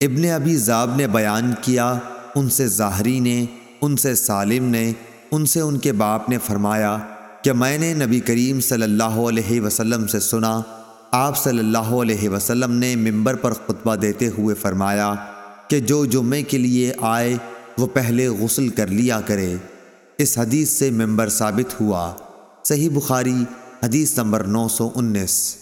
ابن ابی زاب نے بیان کیا، ان سے ظاہری نے، ان سے سالم نے، ان سے ان کے باپ نے فرمایا کہ میں نے نبی کریم صلی اللہ علیہ وسلم سے سنا، آپ صلی اللہ علیہ وسلم نے ممبر پر خطبہ دیتے ہوئے فرمایا کہ جو جمعے کے لیے آئے، وہ پہلے غسل کر لیا کرے۔ اس حدیث سے ممبر ثابت ہوا۔ صحیح بخاری، حدیث نمبر نو سو انیس۔